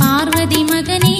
பார்வதி மகனே